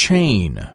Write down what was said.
chain.